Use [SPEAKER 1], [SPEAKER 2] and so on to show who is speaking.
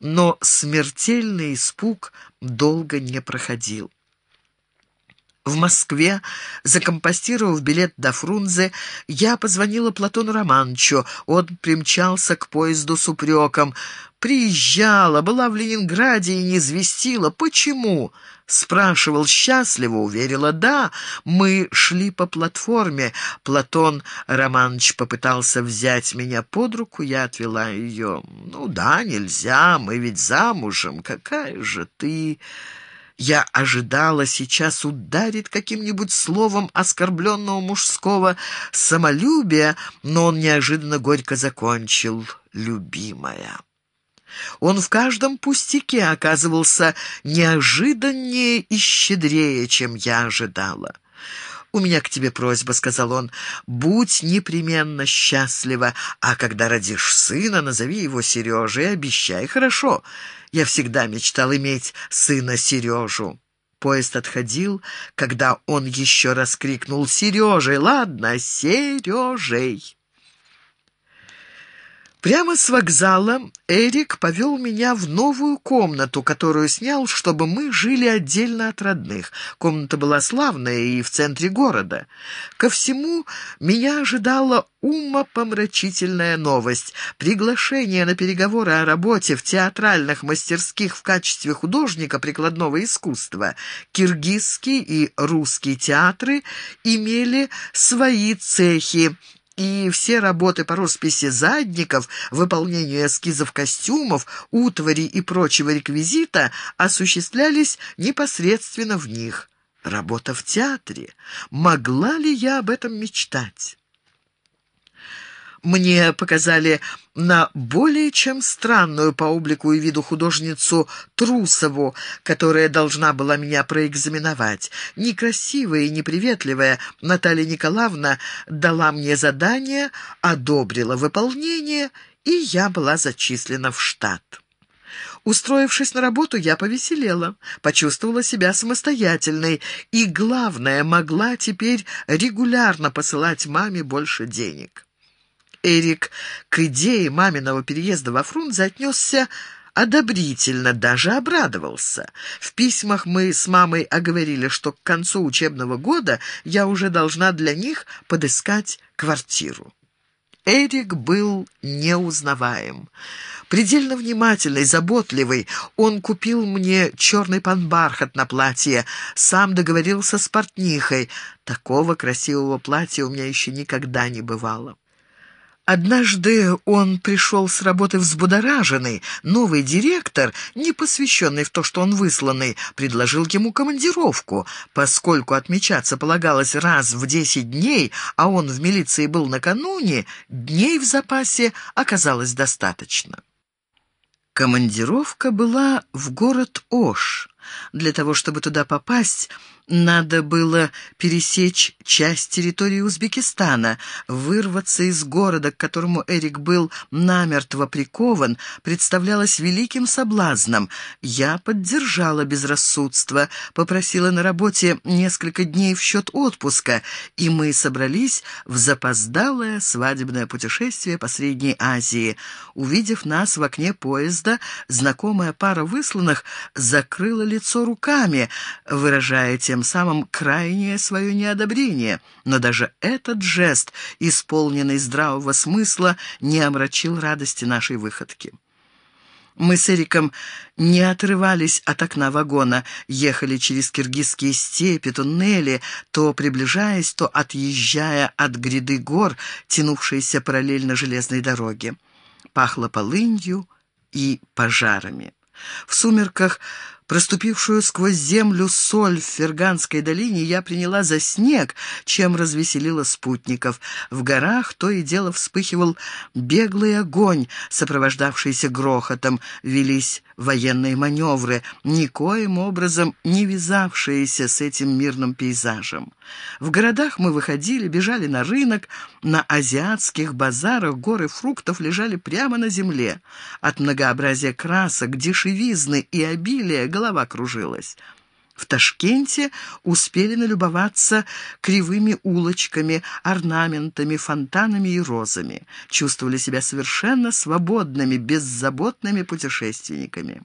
[SPEAKER 1] но смертельный испуг долго не проходил. В Москве, закомпостировав билет до Фрунзе, я позвонила Платону Романовичу. Он примчался к поезду с упреком. «Приезжала, была в Ленинграде и не известила. Почему?» Спрашивал счастливо, уверила «да». Мы шли по платформе. Платон Романович попытался взять меня под руку, я отвела ее. «Ну да, нельзя, мы ведь замужем. Какая же ты...» Я ожидала, сейчас ударит каким-нибудь словом оскорбленного мужского самолюбия, но он неожиданно горько закончил «любимая». Он в каждом пустяке оказывался неожиданнее и щедрее, чем я ожидала. «У меня к тебе просьба», — сказал он, — «будь непременно счастлива, а когда родишь сына, назови его Сережей обещай, хорошо. Я всегда мечтал иметь сына Сережу». Поезд отходил, когда он еще раз крикнул «Сережей! Ладно, Сережей!» Прямо с вокзала Эрик повел меня в новую комнату, которую снял, чтобы мы жили отдельно от родных. Комната была славная и в центре города. Ко всему меня ожидала умопомрачительная новость. Приглашение на переговоры о работе в театральных мастерских в качестве художника прикладного искусства. Киргизский и русский театры имели свои цехи, и все работы по росписи задников, выполнению эскизов костюмов, утвари и прочего реквизита осуществлялись непосредственно в них. Работа в театре. Могла ли я об этом мечтать? Мне показали на более чем странную по облику и виду художницу Трусову, которая должна была меня проэкзаменовать. Некрасивая и неприветливая Наталья Николаевна дала мне задание, одобрила выполнение, и я была зачислена в штат. Устроившись на работу, я повеселела, почувствовала себя самостоятельной и, главное, могла теперь регулярно посылать маме больше денег. Эрик к идее маминого переезда во Фрунзе отнесся одобрительно, даже обрадовался. В письмах мы с мамой оговорили, что к концу учебного года я уже должна для них подыскать квартиру. Эрик был неузнаваем. Предельно внимательный, заботливый, он купил мне черный панбархат на платье, сам договорился с портнихой. Такого красивого платья у меня еще никогда не бывало. Однажды он пришел с работы взбудораженный. Новый директор, не посвященный в то, что он высланный, предложил ему командировку. Поскольку отмечаться полагалось раз в десять дней, а он в милиции был накануне, дней в запасе оказалось достаточно. Командировка была в город Ош. Для того, чтобы туда попасть, надо было пересечь часть территории Узбекистана, вырваться из города, к которому Эрик был намертво прикован, представлялось великим соблазном. Я поддержала безрассудство, попросила на работе несколько дней в счет отпуска, и мы собрались в запоздалое свадебное путешествие по Средней Азии. Увидев нас в окне поезда, знакомая пара высланных закрыла лицо руками, выражая тем самым крайнее свое неодобрение. Но даже этот жест, исполненный здравого смысла, не омрачил радости нашей выходки. Мы с Эриком не отрывались от окна вагона, ехали через киргизские степи, туннели, то приближаясь, то отъезжая от гряды гор, тянувшейся параллельно железной дороге. Пахло полынью и пожарами. В сумерках Проступившую сквозь землю соль в Ферганской долине я приняла за снег, чем развеселила спутников. В горах то и дело вспыхивал беглый огонь, сопровождавшийся грохотом. Велись военные маневры, никоим образом не вязавшиеся с этим мирным пейзажем. В городах мы выходили, бежали на рынок, на азиатских базарах горы фруктов лежали прямо на земле. От многообразия красок, дешевизны и обилия голова кружилась. В Ташкенте успели налюбоваться кривыми улочками, орнаментами, фонтанами и розами. Чувствовали себя совершенно свободными, беззаботными путешественниками.